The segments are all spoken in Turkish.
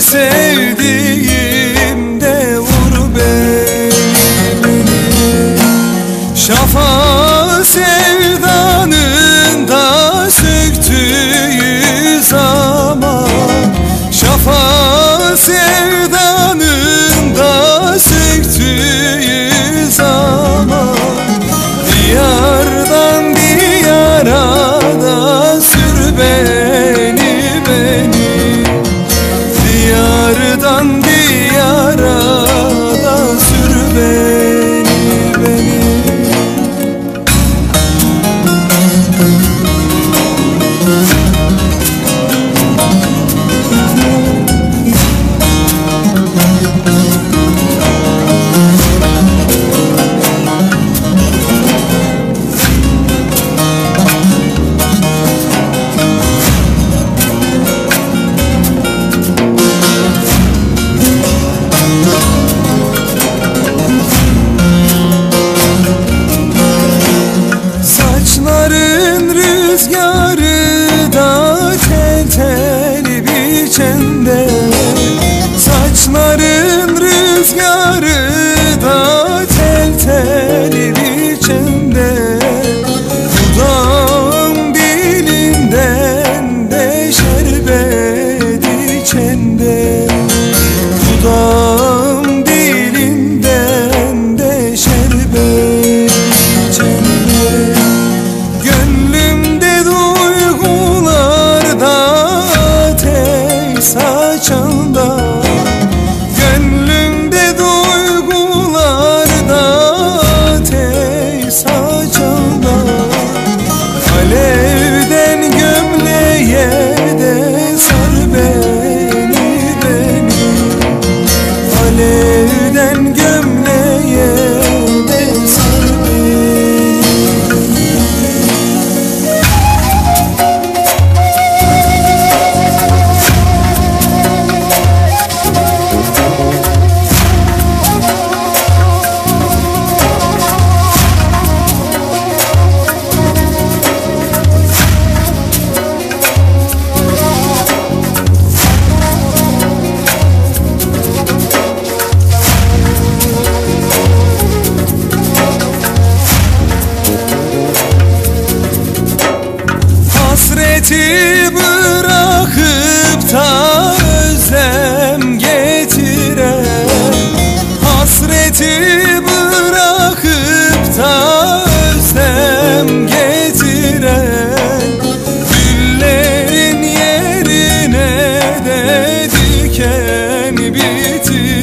sevdiğim de vur beni. Şafa sevdanın da söktüğü zaman Şafa gelir içimde Dudağım dilimden de şerbet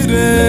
Tigre.